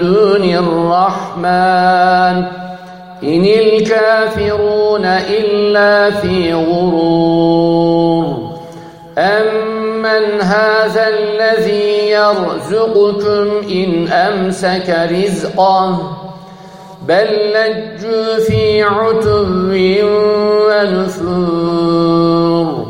دون الرحمن. إن الكافرون إلا في غرور. أمن هذا الذي يرزقكم إن أمسك رزقه؟ بل لجوا في عتو ونفور.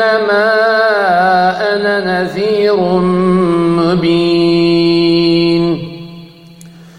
وإنما أنا نذير مبين